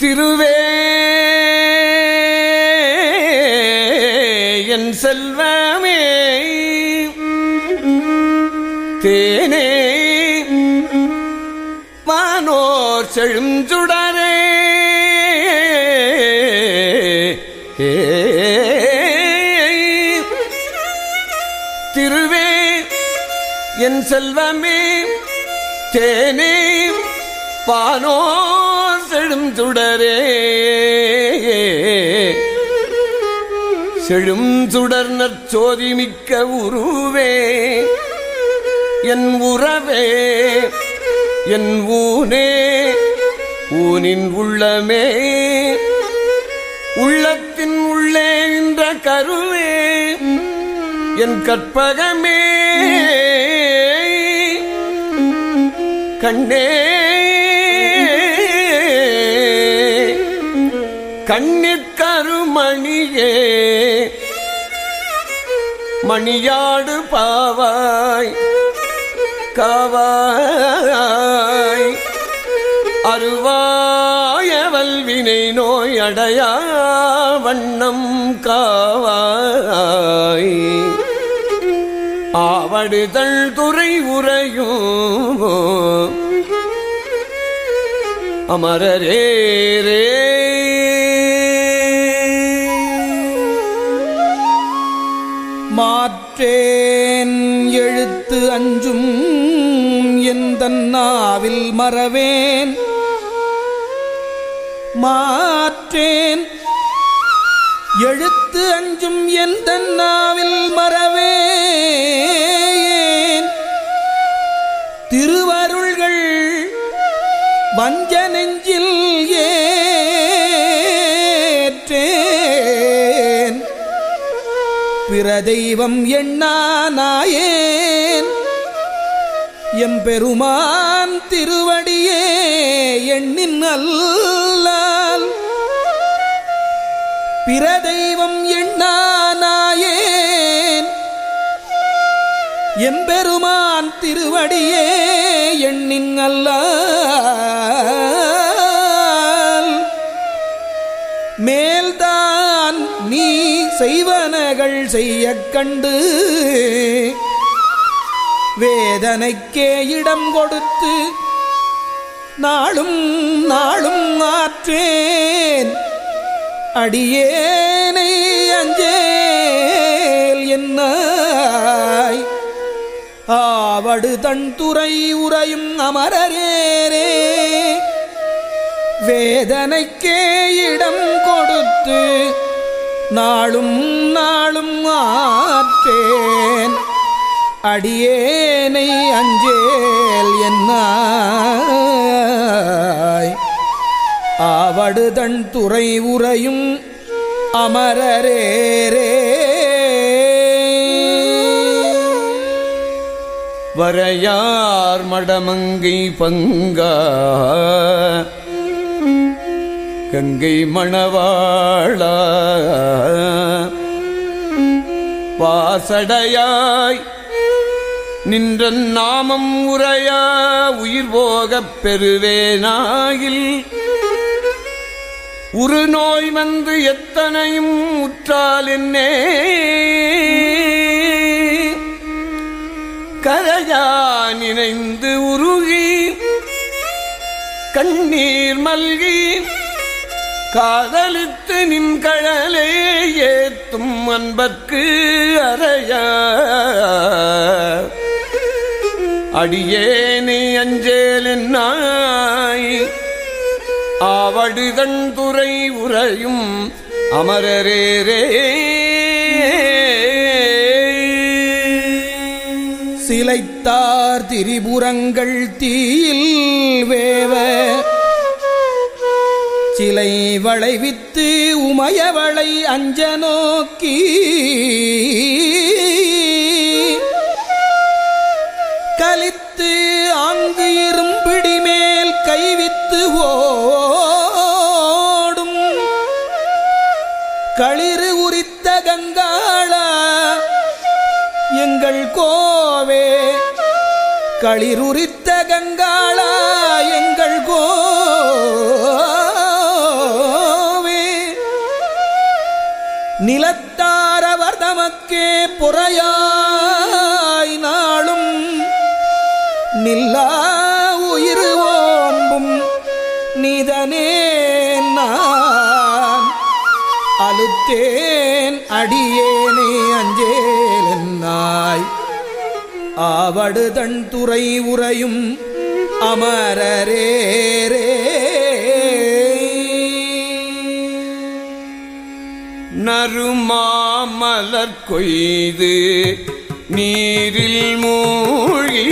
திருவேன் செல்வமே. தேனே. வானோர் செழுஞ்சுடரே திருவே என் செல்வமே. தேனே. பானோ செழும் சுடரே. செழும் சுடர் நற்சோதி மிக்க உருவே. என் உறவே என் ஊனே ஊனின் உள்ளமே. உள்ளத்தின் உள்ளே என்ற கருவே என் கற்பகமே. கண்ணே கண்ணிற்கருமணியே மணியாடு பாவாய் காவாய் அருவாயவல் வினை நோய் அடையா வண்ணம் காவாய். ஆவடுதல் துறை உரையும் அமரரே மாற்றேன். எழுத்து அஞ்சும் எந்த நாவில் மறவேன். மாற்றேன். எழுத்து அஞ்சும் எந்த நாவில் மறவேன். திருவருள்கள் வஞ்ச நெஞ்சில் ஏ பிற தெய்வம் எண்ணானாயேன் எம்பெருமான் திருவடியே எண்ணின் அல்லால். பிற தெய்வம் எண்ணானாயேன் எம்பெருமான் திருவடியே எண்ணின் அல்லால். செய்வனகள் செய்ய கண்டு வேதனைக்கே இடம் கொடுத்து நாளும் நாளும் ஆற்றேன். அடியேனை அஞ்சேல் என்னாய்? ஆவடு தன் துறை உறையும் அமரரேரே வேதனைக்கே இடம் கொடுத்து நாளும் நாளும் ஆற்றேன். அடியேனை அஞ்சேல் என்ன ஆவடுதன் துறை உறையும் அமரரேரே வரையார் மடமங்கை பங்கா கங்கை மணவாளா. பாசடையாய் நின்ற நாமம் உரையா. உயிர் போகப் பெறுவேனாயில். உரு நோய் வந்து எத்தனையும் உற்றால் என்னே. கரையா நினைந்து உருகி கண்ணீர் மல்கி காதலித்து நின் கழலே ஏத்தும் அன்பர்க்கு அறைய. அடியேனை அஞ்சேலின் நாய் ஆவடுதன் துறை உறையும் அமரரேரே. சிலைத்தார் திரிபுரங்கள் தீயில் சிலை வளைவித்து உமையவளை அஞ்ச நோக்கி. கலித்து ஆங்கு இரும்பிடி மேல் கைவித்து ஓடும். களிறு உரித்த கங்காளா எங்கள் கோவே களிருரித்த நிலத்தாரவர் தமக்கே புறையாய் நாளும். நில்லா உயிர் ஓம்பும். நீதனே நான். அழுத்தேன் அடியேனே அஞ்சேலன்னாய். ஆவடுதன் துறை உறையும் அமரரே. மறுமாமலர் கொய்து நீரில் மூழி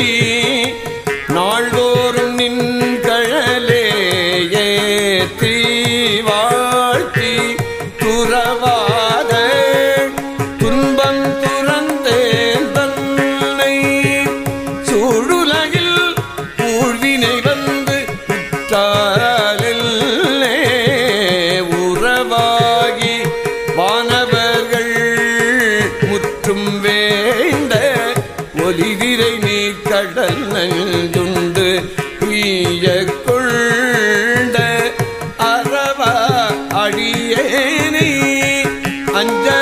Yeah.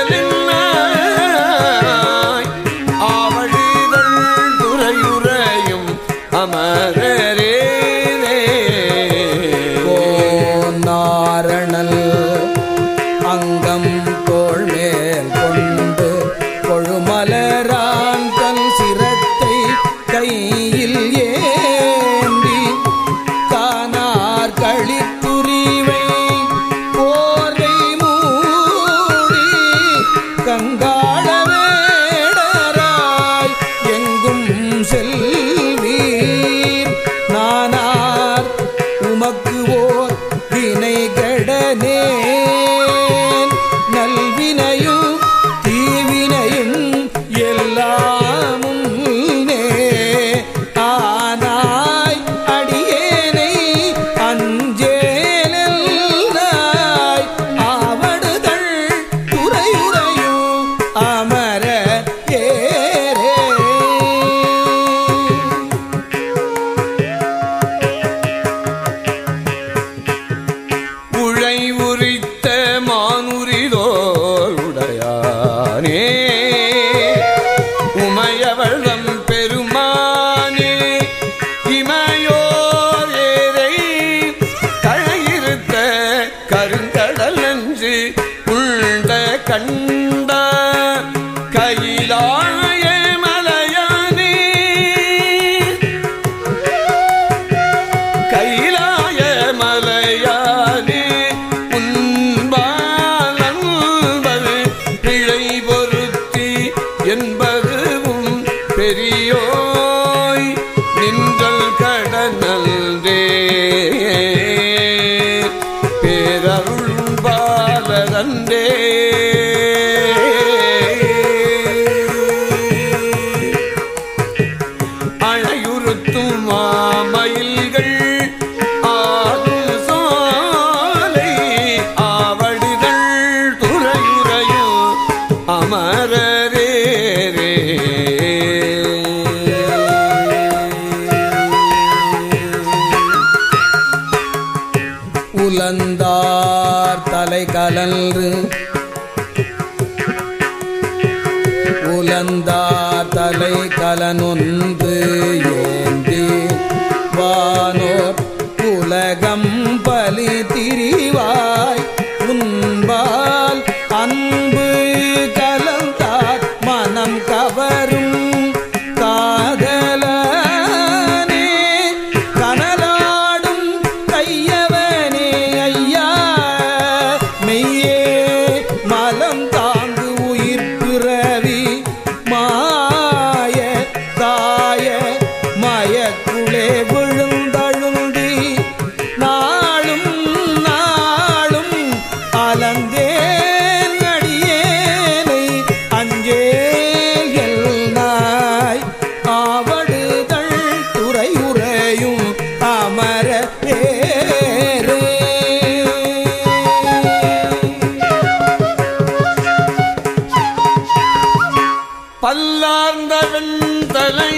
bem caída. அன்று உலந்தார் தலை கலனொன்று ஏந்தி வானோர் உலகம் பலி திரிவாய். விழுந்தழுந்தி நாளும் நாளும் அலந்தேன் அடியேனை. அஞ்சேல் நாய் ஆவடுதள் துறை உரையும் அமர வேறு பல்லார்ந்த வெண்தலை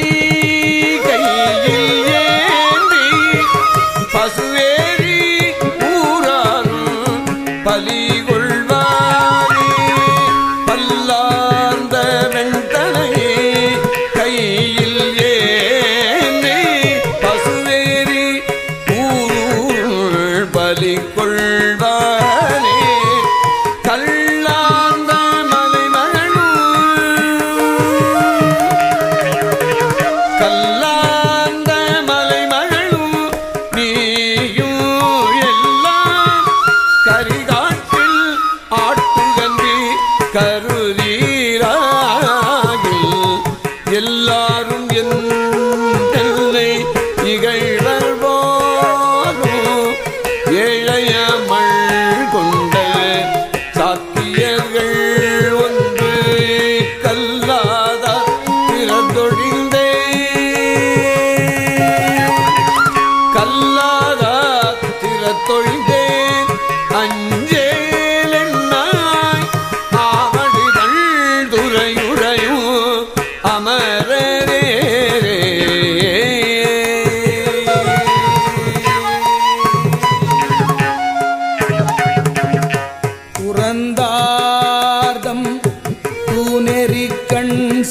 மாறிக்கொள்வானே. கல்லாந்தாமலை மகனு கல்லாந்தாமலை மகளும் நீயும் எல்லாம் கரிகாட்டில் ஆட்டுகன்றி கருதீராகில். எல்லாம்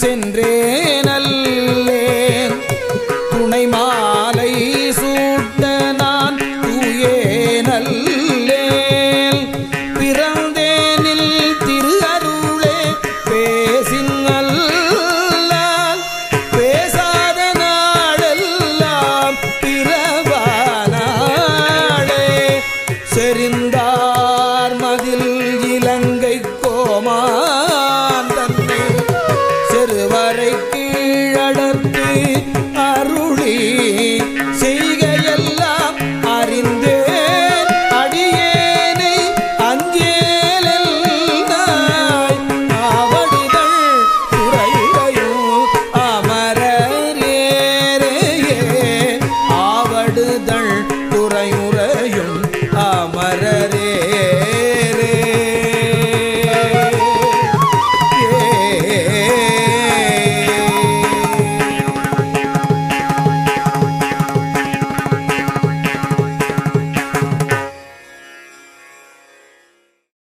சென்றே நல்லேன் துணை மாலை சூட்ட நான் தூயே நல்லேன் பிறந்தேனில் திரு அருளே பேசிங்கள் பேசாத நாடெல்லாம் பிறவானே செறிந்தார் மதில் இளங்க